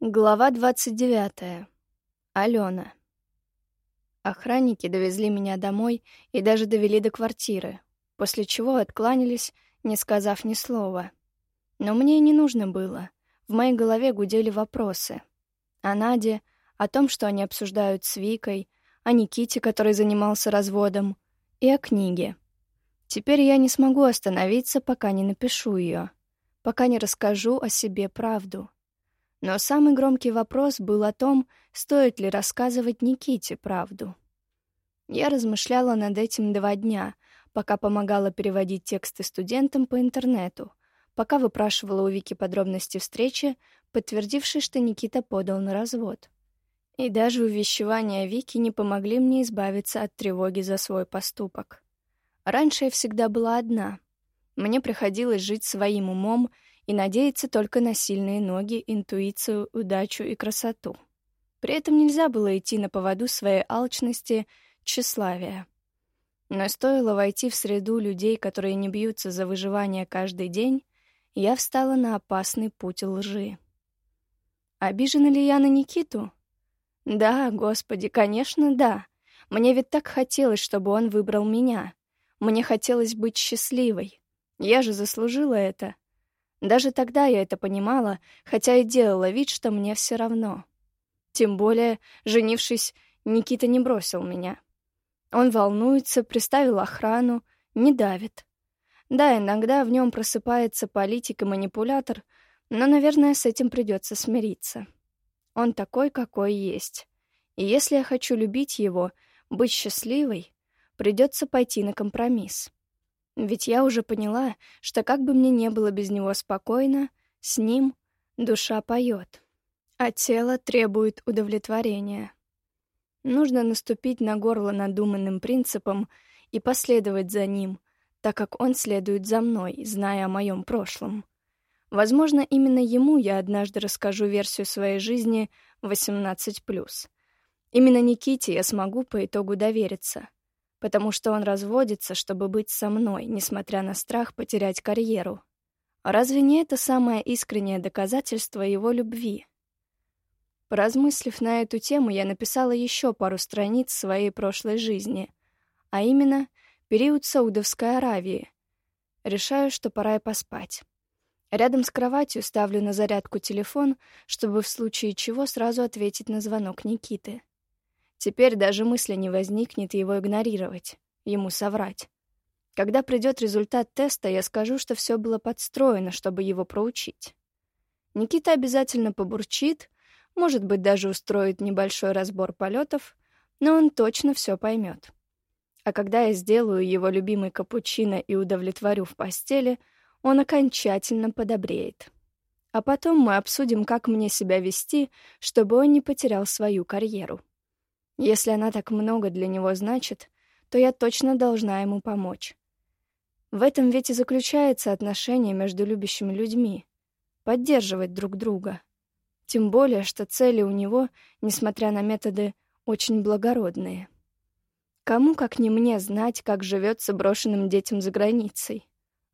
Глава 29. Алена. Охранники довезли меня домой и даже довели до квартиры, после чего откланялись, не сказав ни слова. Но мне не нужно было. В моей голове гудели вопросы. О Наде, о том, что они обсуждают с Викой, о Никите, который занимался разводом, и о книге. Теперь я не смогу остановиться, пока не напишу ее, пока не расскажу о себе правду. Но самый громкий вопрос был о том, стоит ли рассказывать Никите правду. Я размышляла над этим два дня, пока помогала переводить тексты студентам по интернету, пока выпрашивала у Вики подробности встречи, подтвердившей, что Никита подал на развод. И даже увещевания Вики не помогли мне избавиться от тревоги за свой поступок. Раньше я всегда была одна. Мне приходилось жить своим умом — и надеяться только на сильные ноги, интуицию, удачу и красоту. При этом нельзя было идти на поводу своей алчности, тщеславия. Но стоило войти в среду людей, которые не бьются за выживание каждый день, я встала на опасный путь лжи. Обижена ли я на Никиту? Да, господи, конечно, да. Мне ведь так хотелось, чтобы он выбрал меня. Мне хотелось быть счастливой. Я же заслужила это. Даже тогда я это понимала, хотя и делала вид, что мне все равно. Тем более, женившись, Никита не бросил меня. Он волнуется, приставил охрану, не давит. Да, иногда в нем просыпается политик и манипулятор, но, наверное, с этим придется смириться. Он такой, какой есть. И если я хочу любить его, быть счастливой, придется пойти на компромисс. Ведь я уже поняла, что как бы мне не было без него спокойно, с ним душа поет, а тело требует удовлетворения. Нужно наступить на горло надуманным принципом и последовать за ним, так как он следует за мной, зная о моем прошлом. Возможно, именно ему я однажды расскажу версию своей жизни 18+. Именно Никите я смогу по итогу довериться — потому что он разводится, чтобы быть со мной, несмотря на страх потерять карьеру. разве не это самое искреннее доказательство его любви? Поразмыслив на эту тему, я написала еще пару страниц своей прошлой жизни, а именно период Саудовской Аравии. Решаю, что пора и поспать. Рядом с кроватью ставлю на зарядку телефон, чтобы в случае чего сразу ответить на звонок Никиты. Теперь даже мысли не возникнет его игнорировать, ему соврать. Когда придет результат теста, я скажу, что все было подстроено, чтобы его проучить. Никита обязательно побурчит, может быть, даже устроит небольшой разбор полетов, но он точно все поймет. А когда я сделаю его любимый капучино и удовлетворю в постели, он окончательно подобреет. А потом мы обсудим, как мне себя вести, чтобы он не потерял свою карьеру. Если она так много для него значит, то я точно должна ему помочь. В этом ведь и заключается отношение между любящими людьми — поддерживать друг друга. Тем более, что цели у него, несмотря на методы, очень благородные. Кому, как не мне, знать, как живется брошенным детям за границей,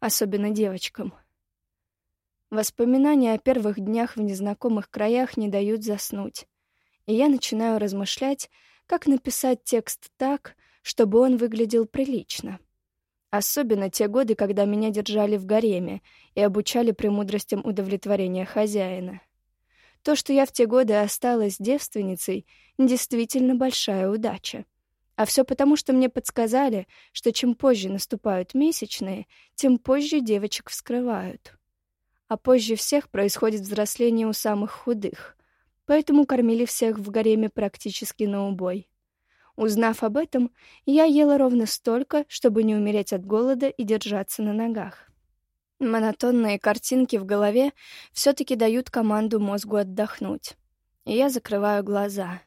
особенно девочкам. Воспоминания о первых днях в незнакомых краях не дают заснуть, и я начинаю размышлять, как написать текст так, чтобы он выглядел прилично. Особенно те годы, когда меня держали в гареме и обучали премудростям удовлетворения хозяина. То, что я в те годы осталась девственницей, действительно большая удача. А все потому, что мне подсказали, что чем позже наступают месячные, тем позже девочек вскрывают. А позже всех происходит взросление у самых худых, поэтому кормили всех в гареме практически на убой. Узнав об этом, я ела ровно столько, чтобы не умереть от голода и держаться на ногах. Монотонные картинки в голове все-таки дают команду мозгу отдохнуть. И я закрываю глаза.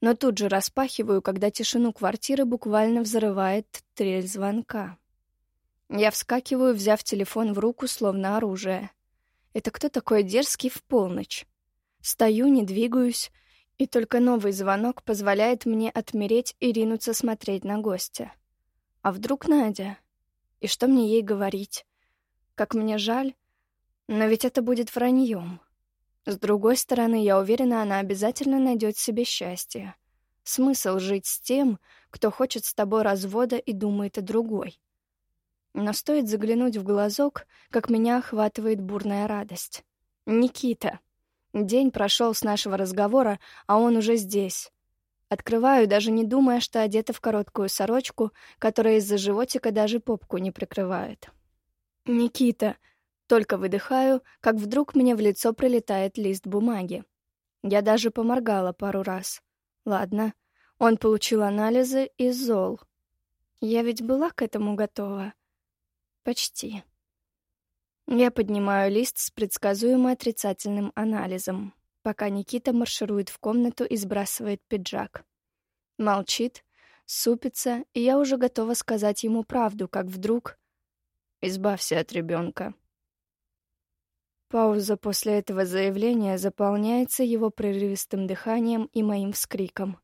Но тут же распахиваю, когда тишину квартиры буквально взрывает трель звонка. Я вскакиваю, взяв телефон в руку, словно оружие. Это кто такой дерзкий в полночь? Стою, не двигаюсь, и только новый звонок позволяет мне отмереть и ринуться смотреть на гостя. А вдруг Надя? И что мне ей говорить? Как мне жаль? Но ведь это будет враньем. С другой стороны, я уверена, она обязательно найдет себе счастье. Смысл жить с тем, кто хочет с тобой развода и думает о другой. Но стоит заглянуть в глазок, как меня охватывает бурная радость. Никита. День прошел с нашего разговора, а он уже здесь. Открываю, даже не думая, что одета в короткую сорочку, которая из-за животика даже попку не прикрывает. «Никита!» Только выдыхаю, как вдруг мне в лицо прилетает лист бумаги. Я даже поморгала пару раз. Ладно, он получил анализы и зол. Я ведь была к этому готова. Почти. Я поднимаю лист с предсказуемо отрицательным анализом, пока Никита марширует в комнату и сбрасывает пиджак. Молчит, супится, и я уже готова сказать ему правду, как вдруг... «Избавься от ребенка». Пауза после этого заявления заполняется его прерывистым дыханием и моим вскриком.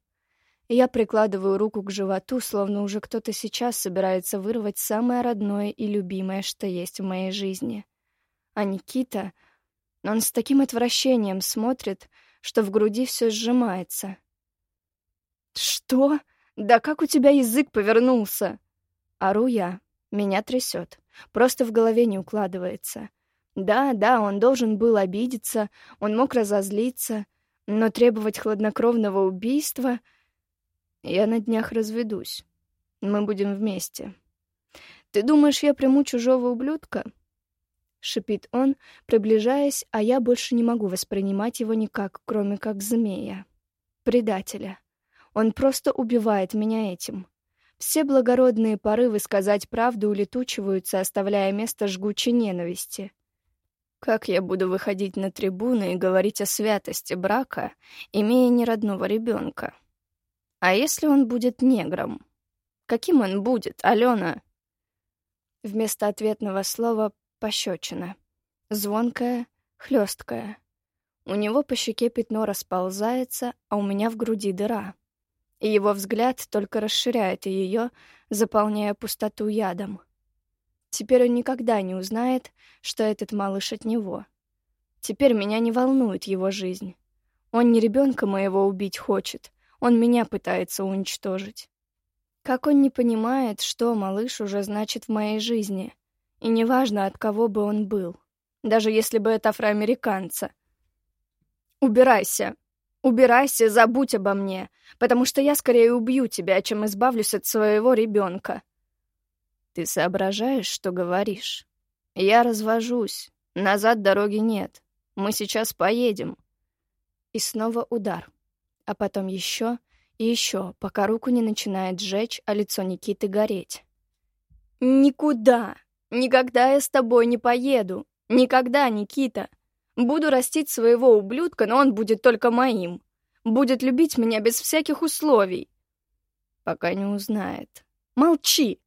Я прикладываю руку к животу, словно уже кто-то сейчас собирается вырвать самое родное и любимое, что есть в моей жизни. А Никита... Он с таким отвращением смотрит, что в груди все сжимается. «Что? Да как у тебя язык повернулся?» Ору я. Меня трясет. Просто в голове не укладывается. Да, да, он должен был обидеться, он мог разозлиться, но требовать хладнокровного убийства... Я на днях разведусь. Мы будем вместе. Ты думаешь, я приму чужого ублюдка? Шипит он, приближаясь, а я больше не могу воспринимать его никак, кроме как змея. Предателя. Он просто убивает меня этим. Все благородные порывы сказать правду улетучиваются, оставляя место жгучей ненависти. Как я буду выходить на трибуны и говорить о святости брака, имея неродного ребенка? А если он будет негром? Каким он будет, Алена? Вместо ответного слова — пощечина. Звонкая, хлесткая. У него по щеке пятно расползается, а у меня в груди дыра. И его взгляд только расширяет ее, заполняя пустоту ядом. Теперь он никогда не узнает, что этот малыш от него. Теперь меня не волнует его жизнь. Он не ребенка моего убить хочет, он меня пытается уничтожить. Как он не понимает, что малыш уже значит в моей жизни, и неважно, от кого бы он был, даже если бы это афроамериканца. «Убирайся! Убирайся, забудь обо мне, потому что я скорее убью тебя, чем избавлюсь от своего ребенка!» Ты соображаешь, что говоришь? Я развожусь. Назад дороги нет. Мы сейчас поедем. И снова удар. А потом еще и еще, пока руку не начинает сжечь, а лицо Никиты гореть. «Никуда! Никогда я с тобой не поеду! Никогда, Никита! Буду растить своего ублюдка, но он будет только моим. Будет любить меня без всяких условий. Пока не узнает. Молчи!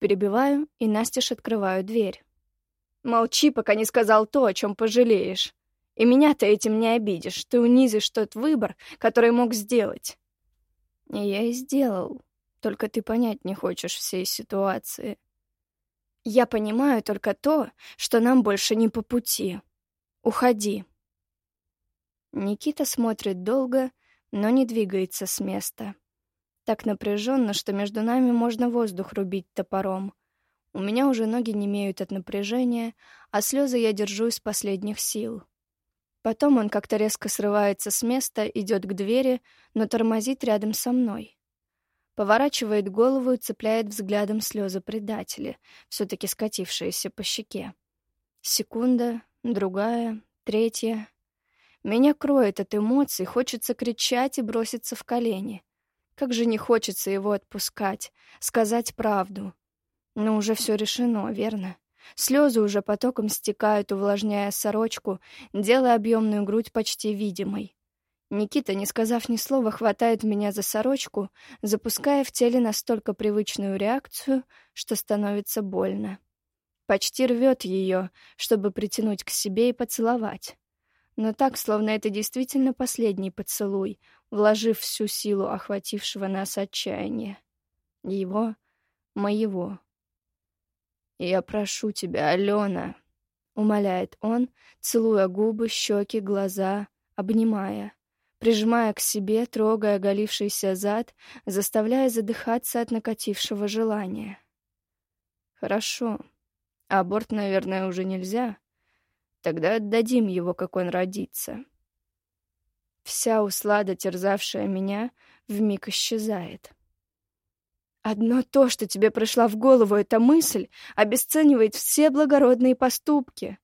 Перебиваю и настежь открываю дверь. Молчи, пока не сказал то, о чем пожалеешь. И меня ты этим не обидишь. Ты унизишь тот выбор, который мог сделать. Я и сделал. Только ты понять не хочешь всей ситуации. Я понимаю только то, что нам больше не по пути. Уходи. Никита смотрит долго, но не двигается с места. Так напряженно, что между нами можно воздух рубить топором. У меня уже ноги не имеют от напряжения, а слезы я держу из последних сил. Потом он как-то резко срывается с места, идет к двери, но тормозит рядом со мной. Поворачивает голову и цепляет взглядом слезы предателя, все-таки скатившиеся по щеке. Секунда, другая, третья. Меня кроет от эмоций, хочется кричать и броситься в колени. Как же не хочется его отпускать, сказать правду. Но уже все решено, верно? Слезы уже потоком стекают, увлажняя сорочку, делая объемную грудь почти видимой. Никита, не сказав ни слова, хватает меня за сорочку, запуская в теле настолько привычную реакцию, что становится больно. Почти рвет ее, чтобы притянуть к себе и поцеловать. Но так, словно это действительно последний поцелуй, вложив всю силу охватившего нас отчаяния. Его, моего. «Я прошу тебя, Алена!» умоляет он, целуя губы, щеки, глаза, обнимая, прижимая к себе, трогая оголившийся зад, заставляя задыхаться от накатившего желания. Хорошо. Аборт, наверное, уже нельзя. Тогда отдадим его, как он родится. Вся услада, терзавшая меня, вмиг исчезает. Одно то, что тебе пришла в голову эта мысль, обесценивает все благородные поступки.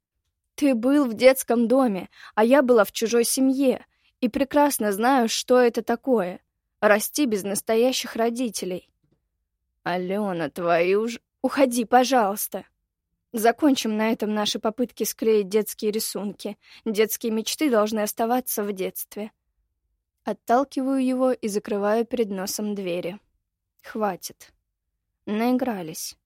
Ты был в детском доме, а я была в чужой семье, и прекрасно знаю, что это такое — расти без настоящих родителей. Алена, твою ж... Уходи, пожалуйста. Закончим на этом наши попытки склеить детские рисунки. Детские мечты должны оставаться в детстве. Отталкиваю его и закрываю перед носом двери. Хватит. Наигрались.